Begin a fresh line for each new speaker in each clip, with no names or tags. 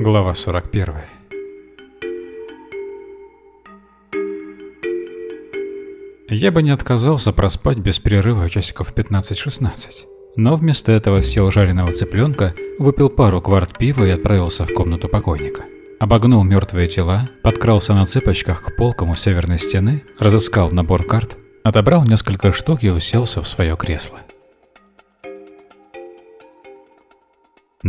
Глава 41 Я бы не отказался проспать без перерыва часиков 15-16, но вместо этого съел жареного цыпленка, выпил пару кварт пива и отправился в комнату покойника. Обогнул мертвые тела, подкрался на цыпочках к полкам у северной стены, разыскал набор карт, отобрал несколько штук и уселся в свое кресло.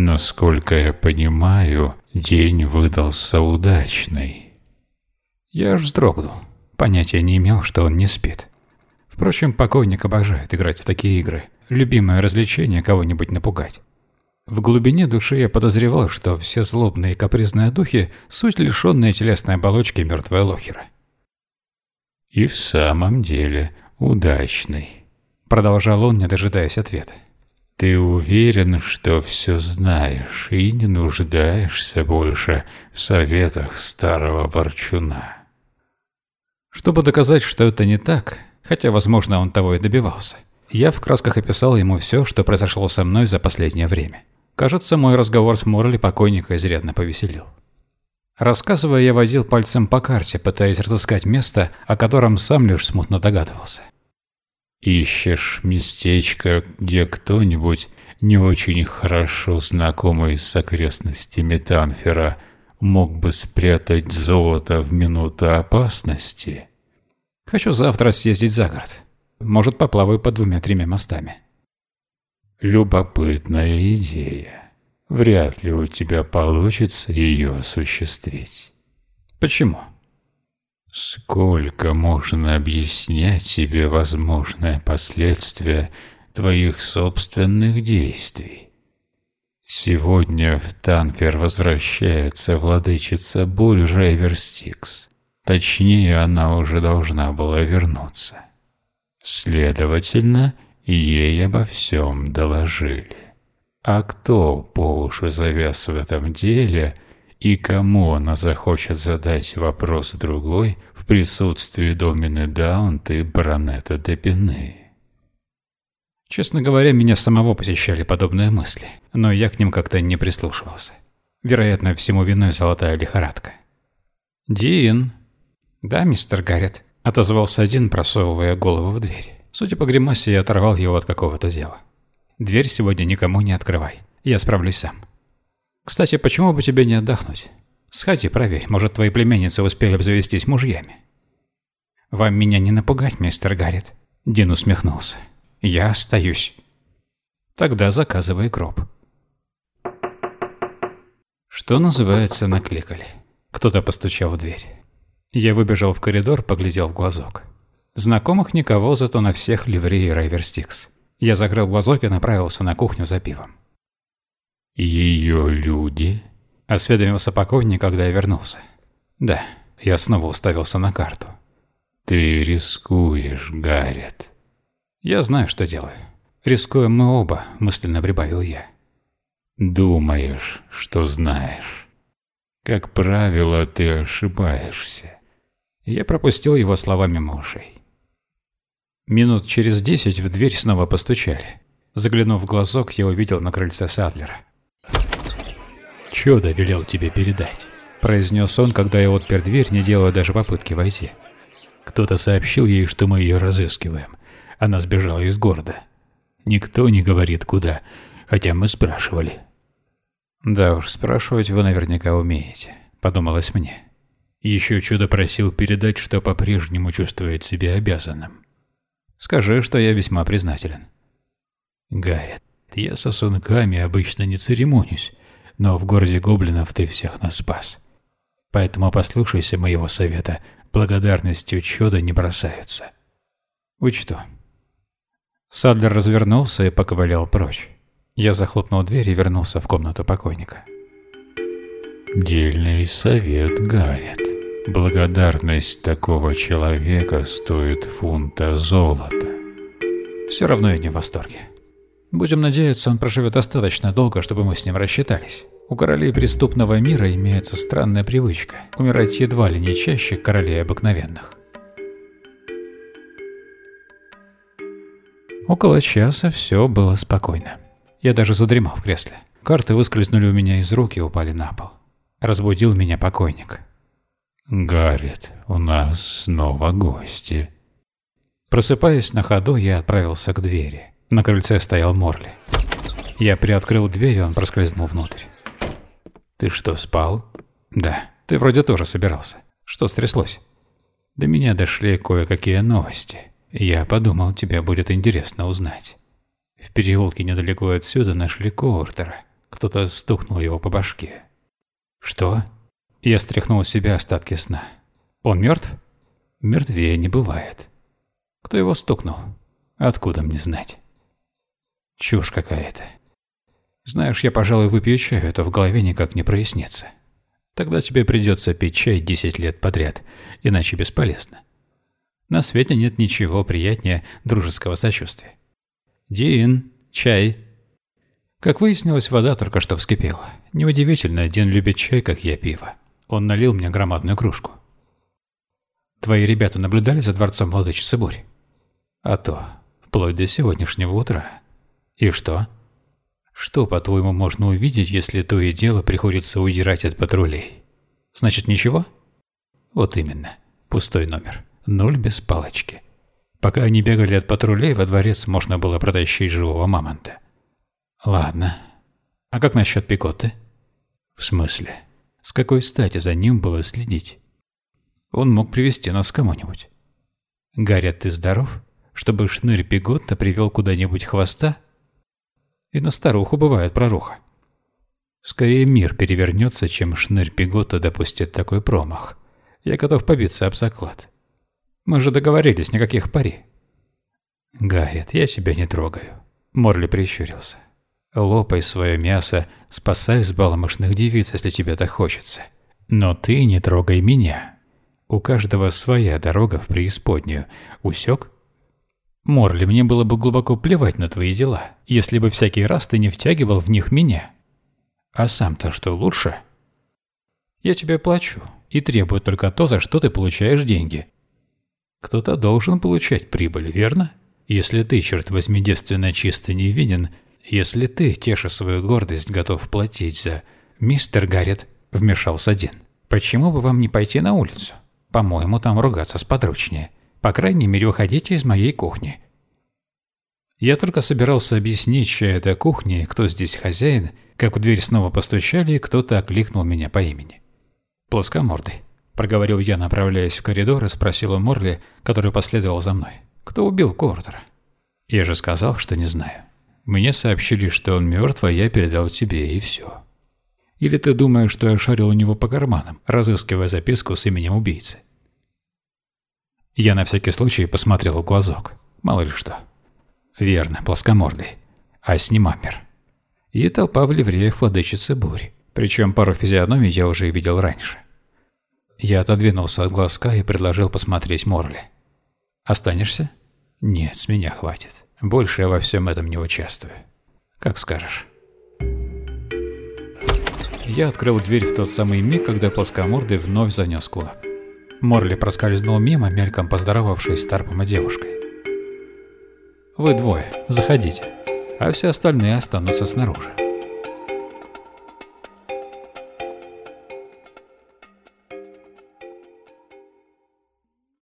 Насколько я понимаю, день выдался удачный.
Я аж вздрогнул. Понятия не имел, что он не спит. Впрочем, покойник обожает играть в такие игры. Любимое развлечение кого-нибудь напугать. В глубине души я подозревал, что все злобные и капризные духи – суть лишенные телесной оболочки мертвая лохера.
«И в самом деле удачный», –
продолжал он, не дожидаясь ответа.
Ты уверен, что все знаешь и не нуждаешься больше в советах старого ворчуна.
Чтобы доказать, что это не так, хотя, возможно, он того и добивался, я в красках описал ему все, что произошло со мной за последнее время. Кажется, мой разговор с Морли покойника изрядно повеселил. Рассказывая, я водил пальцем по карте, пытаясь разыскать место, о котором сам лишь смутно догадывался.
Ищешь местечко, где кто-нибудь, не очень хорошо знакомый с окрестностями Танфера, мог бы спрятать золото в минуту опасности?
Хочу завтра съездить за город. Может, поплаваю под двумя-тремя мостами.
Любопытная идея. Вряд ли у тебя получится ее осуществить.
Почему?
Сколько можно объяснять себе возможное последствия твоих собственных действий? Сегодня в Танфер возвращается владычица Буль Рейверстикс. Точнее, она уже должна была вернуться. Следовательно, ей обо всем доложили. А кто по уши завяз в этом деле – и кому она захочет задать вопрос другой в присутствии Домины Даунт и баронета Депины.
Честно говоря, меня самого посещали подобные мысли, но я к ним как-то не прислушивался. Вероятно, всему виной золотая лихорадка. «Дин!» «Да, мистер Гаррет», — отозвался один, просовывая голову в дверь. Судя по гримасе, я оторвал его от какого-то дела. «Дверь сегодня никому не открывай. Я справлюсь сам». Кстати, почему бы тебе не отдохнуть? Сходи, проверь, может, твои племянницы успели обзавестись мужьями. Вам меня не напугать, мистер Гаррет. Дин усмехнулся. Я остаюсь. Тогда заказывай кроп. Что называется, накликали. Кто-то постучал в дверь. Я выбежал в коридор, поглядел в глазок. Знакомых никого, зато на всех ливреи Райверстикс. Я закрыл глазок и направился на кухню за пивом.
«Ее люди?»
– осведомился покойник, когда я вернулся. «Да». Я снова уставился на карту.
«Ты рискуешь, Гаррет».
«Я знаю, что делаю. Рискуем мы оба», – мысленно прибавил я.
«Думаешь, что знаешь. Как правило, ты ошибаешься».
Я пропустил его слова мимо ушей. Минут через десять в дверь снова постучали. Заглянув в глазок, я увидел на крыльце Садлера. «Чудо велел тебе передать», – произнес он, когда я отпер дверь, не делая даже попытки войти. Кто-то сообщил ей, что мы ее разыскиваем. Она сбежала из города. Никто не говорит, куда, хотя мы спрашивали. «Да уж, спрашивать вы наверняка умеете», – подумалось мне. Еще чудо просил передать, что по-прежнему чувствует себя обязанным. Скажи, что я весьма признателен. Гаррет, я сосунками обычно не церемонюсь, но в городе гоблинов ты всех нас спас. Поэтому послушайся моего совета, благодарностью чуда не бросаются. Учту. Садлер развернулся и поковылял прочь. Я захлопнул дверь и вернулся в комнату покойника.
Дельный совет, Гаррет. Благодарность такого человека стоит фунта золота.
Все равно я не в восторге. Будем надеяться, он проживет достаточно долго, чтобы мы с ним рассчитались. У королей преступного мира имеется странная привычка – умирать едва ли не чаще королей обыкновенных. Около часа все было спокойно. Я даже задремал в кресле. Карты выскользнули у меня из рук и упали на пол. Разбудил меня покойник.
«Гаррет, у нас снова гости».
Просыпаясь на ходу, я отправился к двери. На крыльце стоял Морли. Я приоткрыл дверь, и он проскользнул внутрь. «Ты что, спал?» «Да. Ты вроде тоже собирался. Что стряслось?» «До меня дошли кое-какие новости. Я подумал, тебе будет интересно узнать. В переулке недалеко отсюда нашли Коуртера. Кто-то стукнул его по башке. Что? Я стряхнул с себя остатки сна. Он мертв? Мертвее не бывает. Кто его стукнул? Откуда мне знать? Чушь какая-то. Знаешь, я, пожалуй, выпью чаю, это в голове никак не прояснится. Тогда тебе придется пить чай 10 лет подряд, иначе бесполезно. На свете нет ничего приятнее дружеского сочувствия. «Дин, чай!» Как выяснилось, вода только что вскипела. Неудивительно, Дин любит чай, как я пиво. Он налил мне громадную кружку. «Твои ребята наблюдали за дворцом владычицы Бурь?» «А то, вплоть до сегодняшнего утра. И что?» «Что, по-твоему, можно увидеть, если то и дело приходится удирать от патрулей?» «Значит, ничего?» «Вот именно. Пустой номер». Ноль без палочки. Пока они бегали от патрулей, во дворец можно было протащить живого мамонта. Ладно. А как насчет Пикоты? В смысле? С какой стати за ним было следить? Он мог привести нас к кому-нибудь. Гарри, ты здоров? Чтобы шнырь Пиготта привел куда-нибудь хвоста? И на старуху бывает проруха. Скорее мир перевернется, чем шнырь Пиготта допустит такой промах. Я готов побиться об заклад. Мы же договорились, никаких пари. Гаррит, я тебя не трогаю. Морли прищурился. Лопай свое мясо, спасай взбаломышных девиц, если тебе так хочется. Но ты не трогай меня. У каждого своя дорога в преисподнюю. Усек? Морли, мне было бы глубоко плевать на твои дела, если бы всякий раз ты не втягивал в них меня. А сам-то что лучше? Я тебе плачу и требую только то, за что ты получаешь деньги. Кто-то должен получать прибыль, верно? Если ты, черт возьми, девственно чисто невинен, если ты, теша свою гордость, готов платить за... Мистер Гаррет, вмешался один. Почему бы вам не пойти на улицу? По-моему, там ругаться сподручнее. По крайней мере, уходите из моей кухни. Я только собирался объяснить, чья это кухня кто здесь хозяин, как в дверь снова постучали, и кто-то окликнул меня по имени. Плоскомордый проговорил я, направляясь в коридор, и спросил у Морли, который последовал за мной. «Кто убил Кортера?» «Я же сказал, что не знаю. Мне сообщили, что он мертв, а я передал тебе, и все. Или ты думаешь, что я шарил у него по карманам, разыскивая записку с именем убийцы?» Я на всякий случай посмотрел в глазок. Мало ли что. Верно, плоскомордый. А с ним ампер. И толпа в ливреях владычицы бурь. Причем пару физиономий я уже видел раньше. Я отодвинулся от глазка и предложил посмотреть Морли. «Останешься?» «Нет, с меня хватит. Больше я во всем этом не участвую. Как скажешь». Я открыл дверь в тот самый миг, когда плоскомордый вновь занес кулак. Морли проскользнул мимо, мельком поздоровавшись с Тарпом и девушкой. «Вы двое, заходите, а все остальные останутся снаружи».